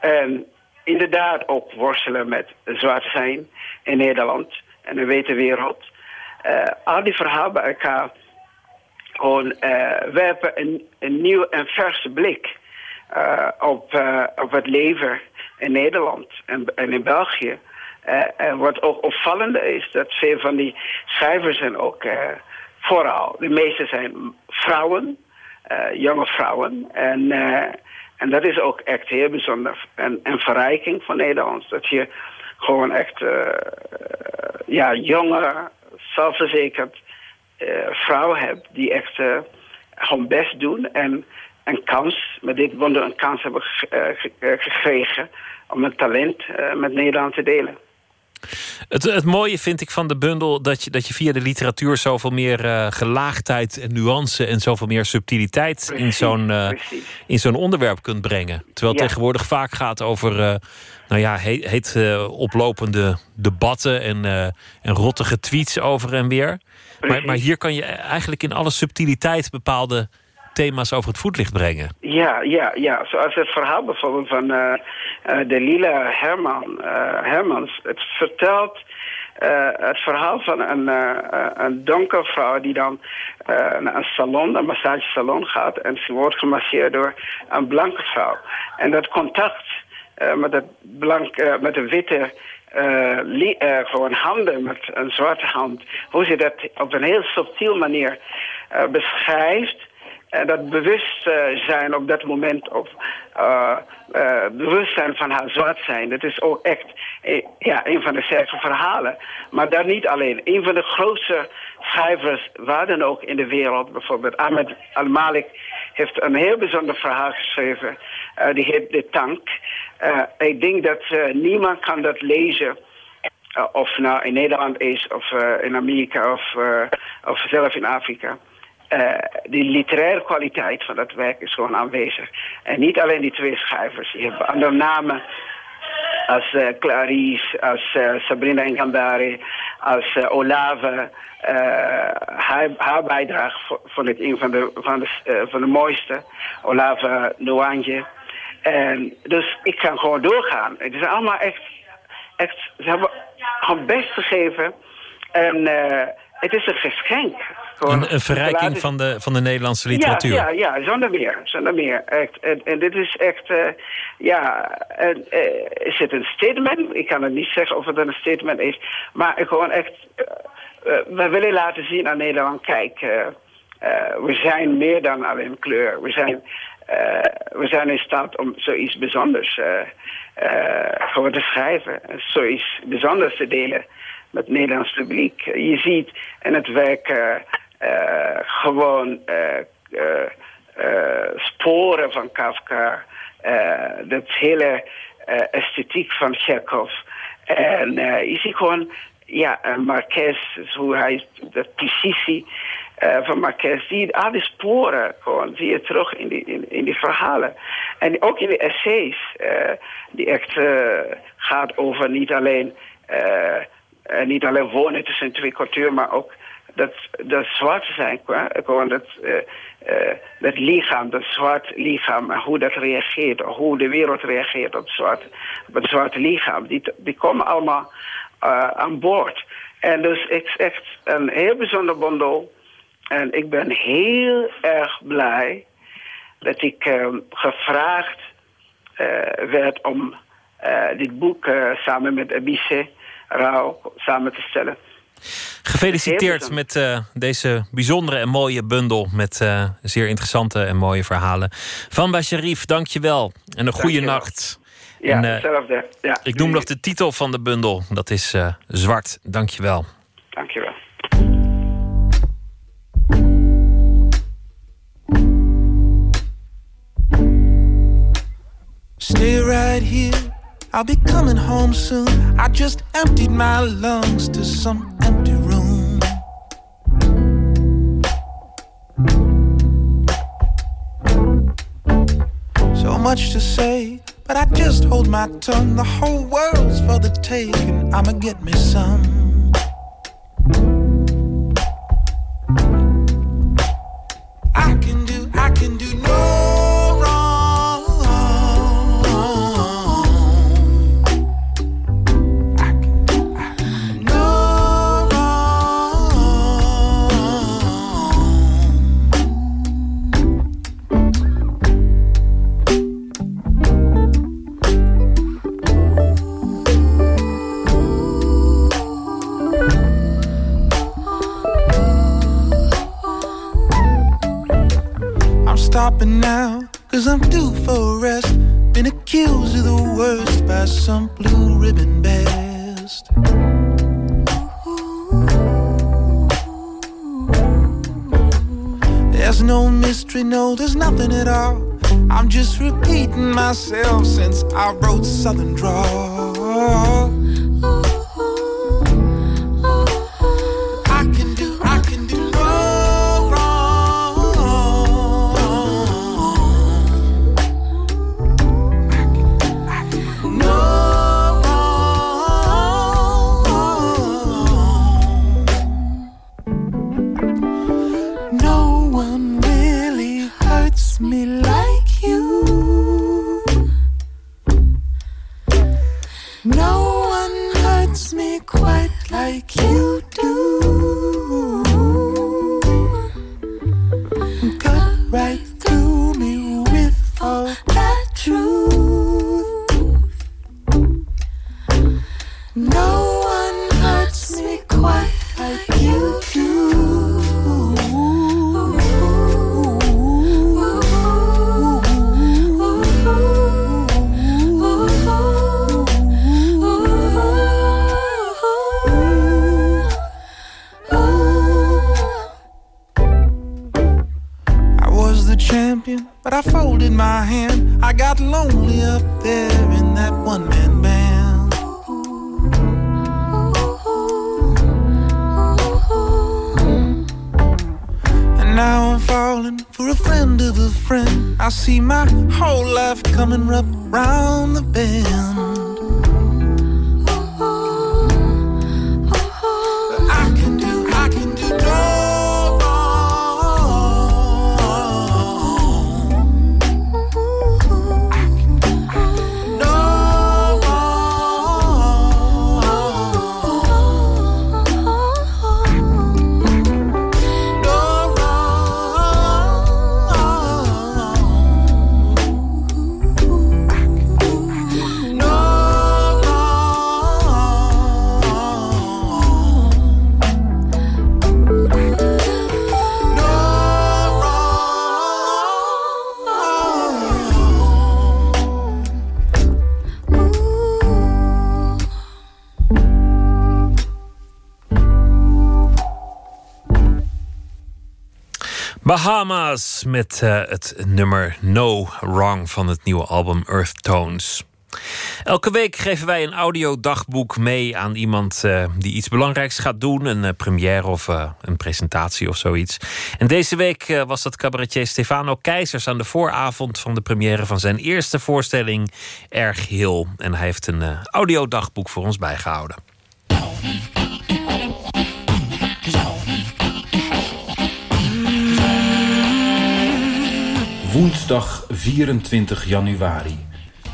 En inderdaad ook worstelen met zwart zijn in Nederland en de witte wereld. al die verhalen bij elkaar gewoon werpen een, een nieuw en verse blik uh, op, uh, op het leven in Nederland en, en in België. Uh, en wat ook opvallend is, dat veel van die schrijvers zijn ook vooral, de meeste zijn vrouwen, jonge vrouwen. En, en dat is ook echt heel bijzonder. En, en verrijking van Nederlands. Dat je gewoon echt ja, jonge, zelfverzekerd vrouwen hebt die echt gewoon best doen. En een kans, met dit wonder een kans hebben gekregen om het talent met Nederland te delen. Het, het mooie vind ik van de bundel dat je, dat je via de literatuur zoveel meer uh, gelaagdheid en nuance en zoveel meer subtiliteit precies, in zo'n uh, in zo'n onderwerp kunt brengen. Terwijl het tegenwoordig vaak gaat over uh, nou ja, heet, heet oplopende debatten en, en rottige tweets over en weer. Maar, maar hier kan je eigenlijk in alle subtiliteit bepaalde thema's over het voetlicht brengen. Ja, ja, ja. Zoals het verhaal bijvoorbeeld van uh, uh, de Lila Herman, uh, Hermans. Het vertelt het verhaal van een, een donkere vrouw die dan naar een salon, een massagesalon gaat. En ze wordt gemasseerd door een blanke vrouw. En dat contact met, het blank, met de witte uh, uh, gewoon handen met een zwarte hand. Hoe ze dat op een heel subtiel manier uh, beschrijft. En dat bewustzijn op dat moment, of uh, uh, bewustzijn van haar zwart zijn, dat is ook echt uh, ja, een van de sterke verhalen. Maar daar niet alleen. Een van de grootste schrijvers, waar dan ook in de wereld, bijvoorbeeld Ahmed Al-Malik, heeft een heel bijzonder verhaal geschreven. die heet De Tank. ik denk dat niemand kan dat lezen. of nou in Nederland is, of in Amerika, of, of zelf in Afrika. Uh, die literaire kwaliteit van dat werk is gewoon aanwezig. En niet alleen die twee schrijvers. Je hebt andere namen als uh, Clarice, als uh, Sabrina Ngambari, als Olave. haar, haar bijdrage vond ik een van de, van de, van de mooiste. Olave Nwanje. En dus ik kan gewoon doorgaan. Het is allemaal echt, echt ze hebben gewoon best gegeven. En het is een geschenk Een, een verrijking van de, van de Nederlandse literatuur. Ja, ja, ja zonder meer. Zonder meer. Echt. En, en dit is echt... Uh, ja, en, uh, is het een statement? Ik kan het niet zeggen of het een statement is. Maar gewoon echt... Uh, we willen laten zien aan Nederland... Kijk, we zijn meer dan alleen kleur. We zijn, we zijn in staat om zoiets bijzonders gewoon te schrijven. Zoiets bijzonders te delen met het Nederlands publiek. Je ziet in het werk gewoon uh, sporen van Kafka. dat hele esthetiek van Chekhov. En je ziet gewoon, ja, Marquez, hoe hij, de precisie van Marquez, die, al die sporen gewoon zie je terug in die, in, in die verhalen. En ook in de essays, die echt gaat over niet alleen, niet alleen wonen tussen twee culturen, maar ook dat, dat zwart zijn, gewoon dat, uh, uh, dat lichaam, dat zwart lichaam, hoe dat reageert, hoe de wereld reageert op, zwart, op het zwarte lichaam, die, die komen allemaal uh, aan boord. En dus het is echt een heel bijzonder bundel. En ik ben heel erg blij dat ik gevraagd werd om dit boek samen met Abisse Rauw samen te stellen. Gefeliciteerd met uh, deze bijzondere en mooie bundel... met uh, zeer interessante en mooie verhalen. Van Basharif, dank je wel. En een goede nacht. Ja, en, uh, hetzelfde. Ja. Ik noem nog de titel van de bundel. Dat is Zwart. Dank je wel. Dank je wel. Stay right here I'll be coming home soon. I just emptied my lungs to some empty room. So much to say, but I just hold my tongue. The whole world's for the taking. I'ma get me some. know there's nothing at all. I'm just repeating myself since I wrote Southern Drawl. Bahamas met uh, het nummer No Wrong van het nieuwe album Earth Tones. Elke week geven wij een audiodagboek mee aan iemand uh, die iets belangrijks gaat doen. Een uh, première of een presentatie of zoiets. En deze week was dat cabaretier Stefano Keizers aan de vooravond van de première van zijn eerste voorstelling Erg Heel. En hij heeft een audiodagboek voor ons bijgehouden. Woensdag 24 januari.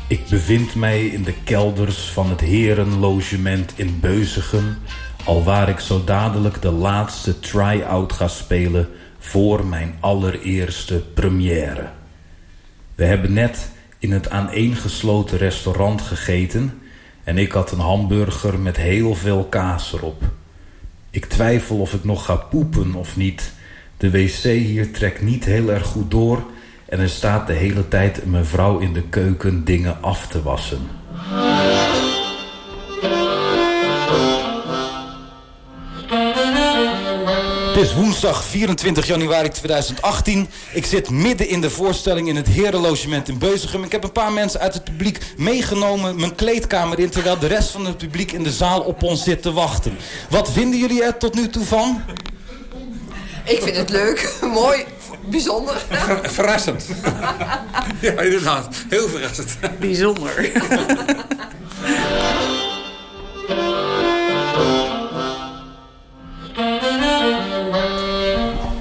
Ik bevind mij in de kelders van het Herenlogement in Beuzegem, alwaar ik zo dadelijk de laatste try-out ga spelen voor mijn allereerste première. We hebben net in het aaneengesloten restaurant gegeten en ik had een hamburger met heel veel kaas erop. Ik twijfel of ik nog ga poepen of niet. De wc hier trekt niet heel erg goed door en er staat de hele tijd een mevrouw in de keuken dingen af te wassen. Het is woensdag 24 januari 2018. Ik zit midden in de voorstelling in het Herenlogement in Beuzegem. Ik heb een paar mensen uit het publiek meegenomen mijn kleedkamer in... terwijl de rest van het publiek in de zaal op ons zit te wachten. Wat vinden jullie er tot nu toe van? Ik vind het leuk, mooi, bijzonder. verrassend. ja, inderdaad. Heel verrassend. Bijzonder.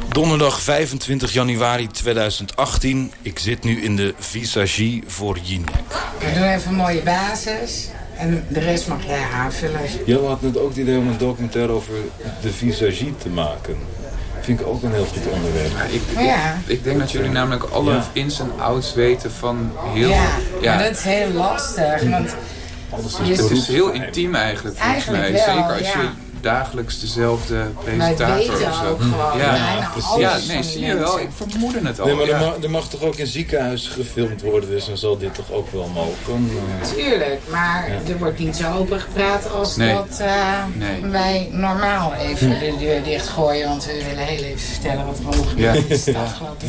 Donderdag 25 januari 2018. Ik zit nu in de visagie voor Jinek. We doen even een mooie basis. En de rest mag jij aanvullen. Jij had net ook het idee om een documentaire over de visagie te maken. Vind ik ook een heel goed onderwerp. ik, ja. ik, denk dat jullie namelijk alle ins en outs weten van heel... Ja, ja. maar dat is heel lastig. Want is het is heel intiem eigenlijk volgens mij. Zeker als je dagelijks dezelfde presentator of zo. ja, precies. Ja, nee, zie je wel. Ik vermoedde het al. Nee, maar er, mag, er, mag, toch ook in ziekenhuizen gefilmd worden, dus dan zal dit toch ook wel mogen? Tuurlijk, maar er wordt niet zo open gepraat als dat uh, wij normaal even de deur dichtgooien, want we willen heel even vertellen wat er allemaal gebeurd is de afgelopen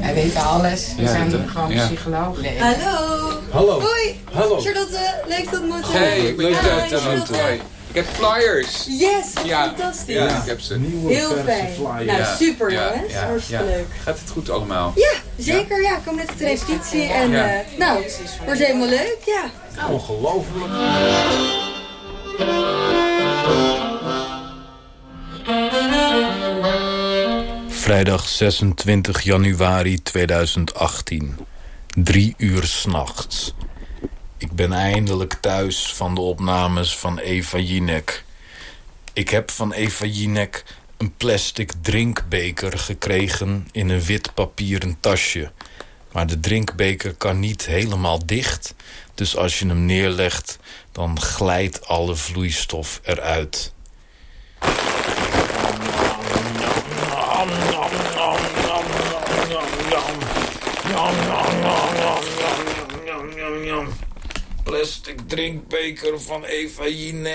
Wij weten alles. We zijn gewoon psychologen. Hallo. Hallo. Hoi. Hallo. Charlotte, leuk dat moeten. Hey, ik ben Charlotte. Ik heb flyers. Yes, fantastisch. Ja, ik heb ze. Nieuwe Heel fijn. Flyers. Nou, super ja, jongens. ja, Hartstikke ja. leuk. Gaat het goed allemaal? Ja, zeker. Ja, ik kom net op de repetitie. En uh, nou, wordt helemaal leuk. Ja. Ongelooflijk. Vrijdag 26 januari 2018. Drie uur s'nachts. Ik ben eindelijk thuis van de opnames van Eva Jinek. Ik heb van Eva Jinek een plastic drinkbeker gekregen in een wit papieren tasje. Maar de drinkbeker kan niet helemaal dicht. Dus als je hem neerlegt, dan glijdt alle vloeistof eruit. Plastic drinkbeker van Eva Jinek.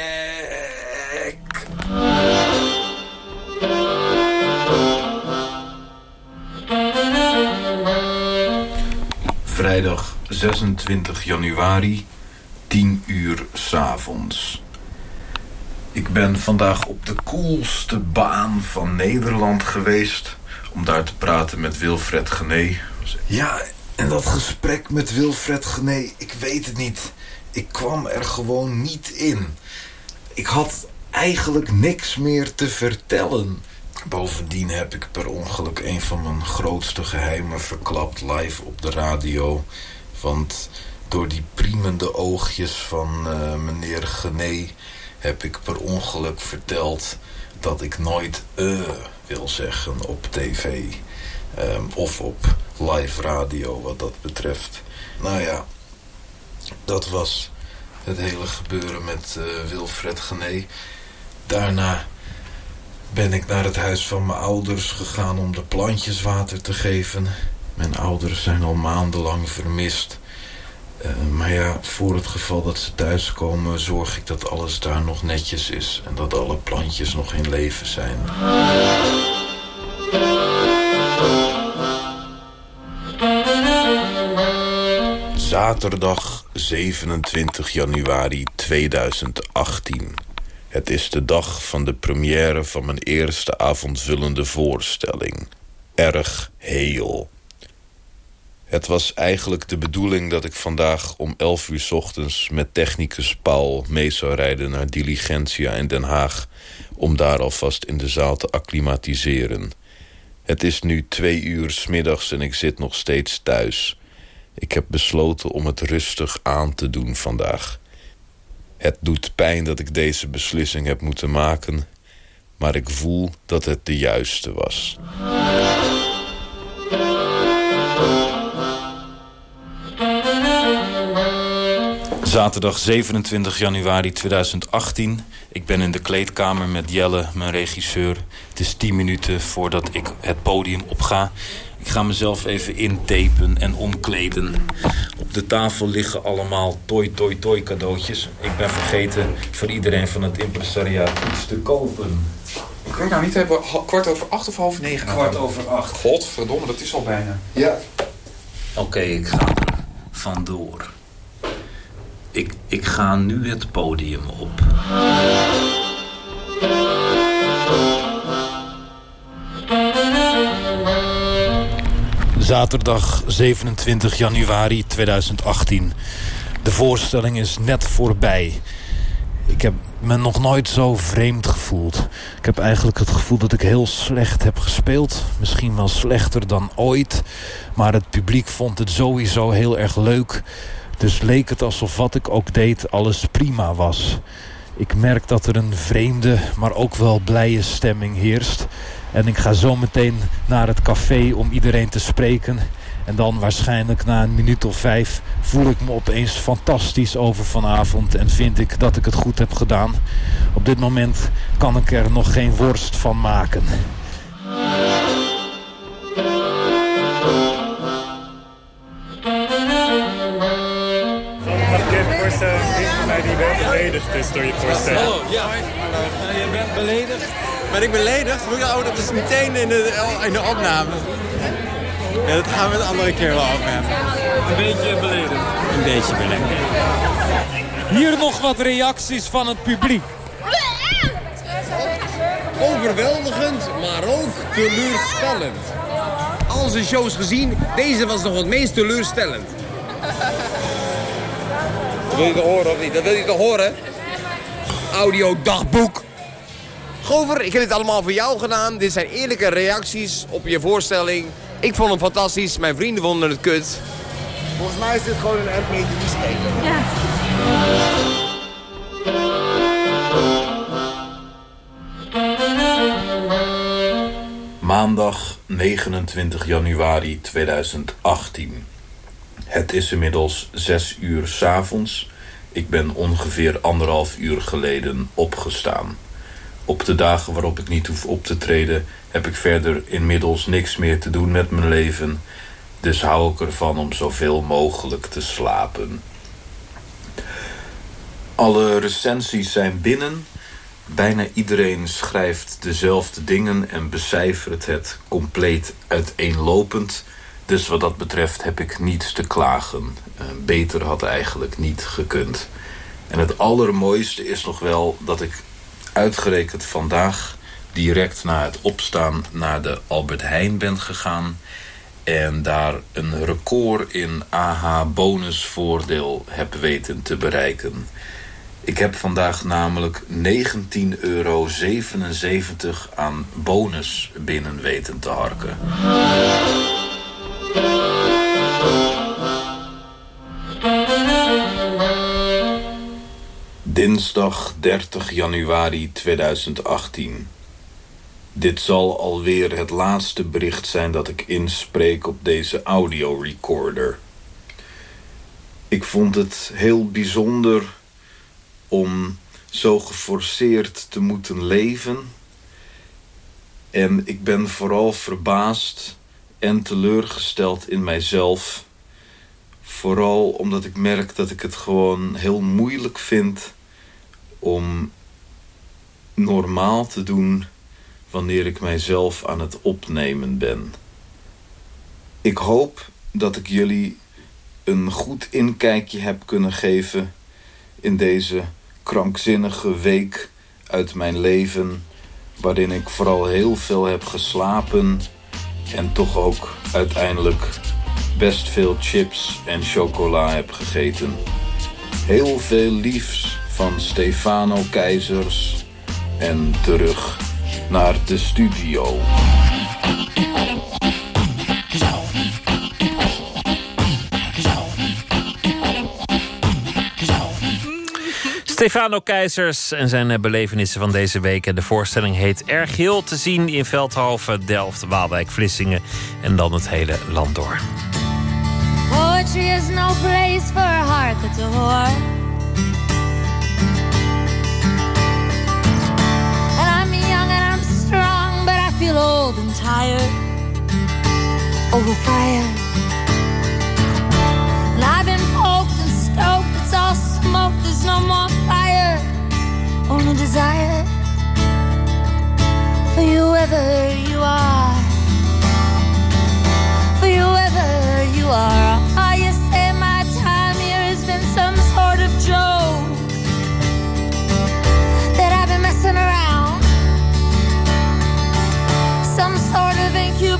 Vrijdag 26 januari, 10 uur s'avonds. Ik ben vandaag op de coolste baan van Nederland geweest... om daar te praten met Wilfred Gené. Ja, en dat gesprek met Wilfred Gené, ik weet het niet. Ik kwam er gewoon niet in. Ik had eigenlijk niks meer te vertellen. Bovendien heb ik per ongeluk een van mijn grootste geheimen verklapt live op de radio. Want door die priemende oogjes van uh, meneer Gené heb ik per ongeluk verteld dat ik nooit eh wil zeggen op tv. Um, of op live radio wat dat betreft. Nou ja, dat was het hele gebeuren met uh, Wilfred Gené. Daarna ben ik naar het huis van mijn ouders gegaan om de plantjes water te geven. Mijn ouders zijn al maandenlang vermist. Uh, maar ja, voor het geval dat ze thuiskomen zorg ik dat alles daar nog netjes is. En dat alle plantjes nog in leven zijn. Zaterdag 27 januari 2018. Het is de dag van de première van mijn eerste avondvullende voorstelling. Erg heel. Het was eigenlijk de bedoeling dat ik vandaag om 11 uur ochtends... met technicus Paul mee zou rijden naar Diligentia in Den Haag... om daar alvast in de zaal te acclimatiseren. Het is nu twee uur s middags en ik zit nog steeds thuis. Ik heb besloten om het rustig aan te doen vandaag. Het doet pijn dat ik deze beslissing heb moeten maken... maar ik voel dat het de juiste was. Zaterdag 27 januari 2018. Ik ben in de kleedkamer met Jelle, mijn regisseur. Het is 10 minuten voordat ik het podium opga. Ik ga mezelf even intapen en omkleden. Op de tafel liggen allemaal toi toi toi cadeautjes. Ik ben vergeten voor iedereen van het impresariaat iets te kopen. Ik weet nou niet, hebben we kwart over acht of half negen? Kwart over acht. Godverdomme, dat is al bijna. Ja. Oké, ik ga er vandoor. Ik, ik ga nu het podium op. Zaterdag 27 januari 2018. De voorstelling is net voorbij. Ik heb me nog nooit zo vreemd gevoeld. Ik heb eigenlijk het gevoel dat ik heel slecht heb gespeeld. Misschien wel slechter dan ooit. Maar het publiek vond het sowieso heel erg leuk. Dus leek het alsof wat ik ook deed alles prima was. Ik merk dat er een vreemde, maar ook wel blije stemming heerst. En ik ga zo meteen naar het café om iedereen te spreken. En dan waarschijnlijk na een minuut of vijf voel ik me opeens fantastisch over vanavond. En vind ik dat ik het goed heb gedaan. Op dit moment kan ik er nog geen worst van maken. die wel beledigd is door je voorstel. Hallo, ja. Hallo. Je bent beledigd. Ben ik beledigd? Oh, dat is meteen in de, in de opname. Ja, dat gaan we een andere keer wel over hebben. Een beetje beledigd. Een beetje beledigd. Hier nog wat reacties van het publiek. Overweldigend, maar ook teleurstellend. Al zijn shows gezien, deze was nog het meest teleurstellend. Dat wil je toch horen of niet? Dat wil je toch horen? Audio dagboek. Gover, ik heb dit allemaal voor jou gedaan. Dit zijn eerlijke reacties op je voorstelling. Ik vond hem fantastisch. Mijn vrienden vonden het kut. Volgens mij is dit gewoon een die spelen. Ja. Maandag 29 januari 2018. Het is inmiddels zes uur s'avonds. Ik ben ongeveer anderhalf uur geleden opgestaan. Op de dagen waarop ik niet hoef op te treden... heb ik verder inmiddels niks meer te doen met mijn leven. Dus hou ik ervan om zoveel mogelijk te slapen. Alle recensies zijn binnen. Bijna iedereen schrijft dezelfde dingen en becijfert het compleet uiteenlopend... Dus wat dat betreft heb ik niets te klagen. Uh, beter had eigenlijk niet gekund. En het allermooiste is nog wel dat ik uitgerekend vandaag... direct na het opstaan naar de Albert Heijn ben gegaan... en daar een record in AH bonusvoordeel heb weten te bereiken... Ik heb vandaag namelijk 19,77 euro aan bonus binnen weten te harken. Dinsdag 30 januari 2018. Dit zal alweer het laatste bericht zijn dat ik inspreek op deze audiorecorder. Ik vond het heel bijzonder om zo geforceerd te moeten leven. En ik ben vooral verbaasd en teleurgesteld in mijzelf. Vooral omdat ik merk dat ik het gewoon heel moeilijk vind om normaal te doen wanneer ik mijzelf aan het opnemen ben. Ik hoop dat ik jullie een goed inkijkje heb kunnen geven... in deze krankzinnige week uit mijn leven... waarin ik vooral heel veel heb geslapen... en toch ook uiteindelijk best veel chips en chocola heb gegeten. Heel veel liefs van Stefano Keizers en terug naar de studio. Stefano Keizers en zijn eh, belevenissen van deze week. De voorstelling heet Erg Heel te zien in Veldhoven, Delft, Waalwijk, Vlissingen en dan het hele land door. Poetry is no place for a heart that's a whore. Feel old and tired. Overfired. And I've been poked and stoked, it's all smoke, there's no more fire. Only desire for you wherever you are. For you wherever you are. Thank you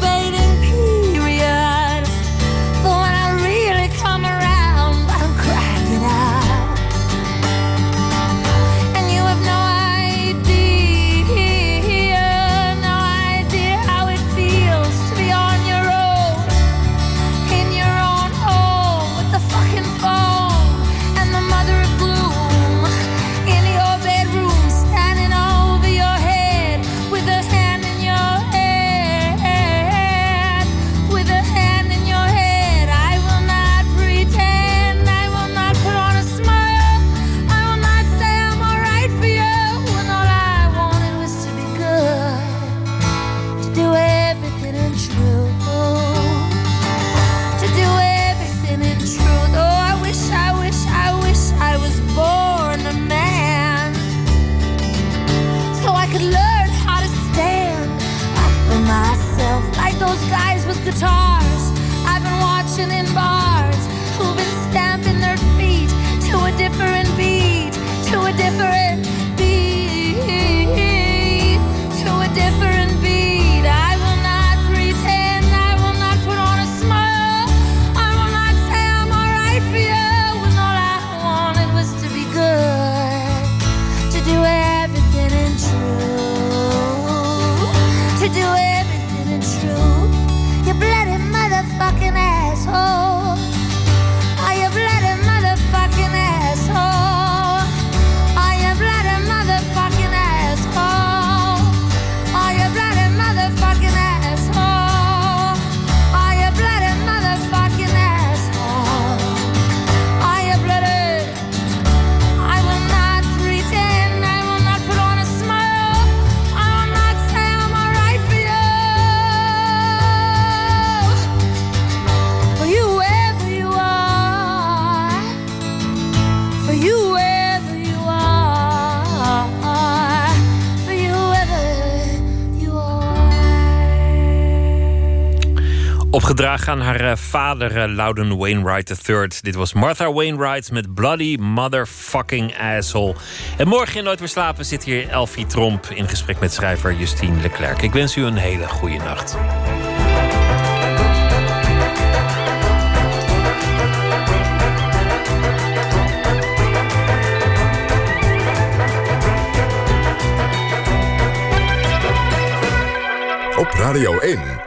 different Opgedragen aan haar eh, vader uh, Loudon Wainwright III. Dit was Martha Wainwright met Bloody Motherfucking Asshole. En morgen in Nooit meer slapen zit hier Elfie Tromp... in gesprek met schrijver Justine Leclerc. Ik wens u een hele goede nacht. Op Radio 1.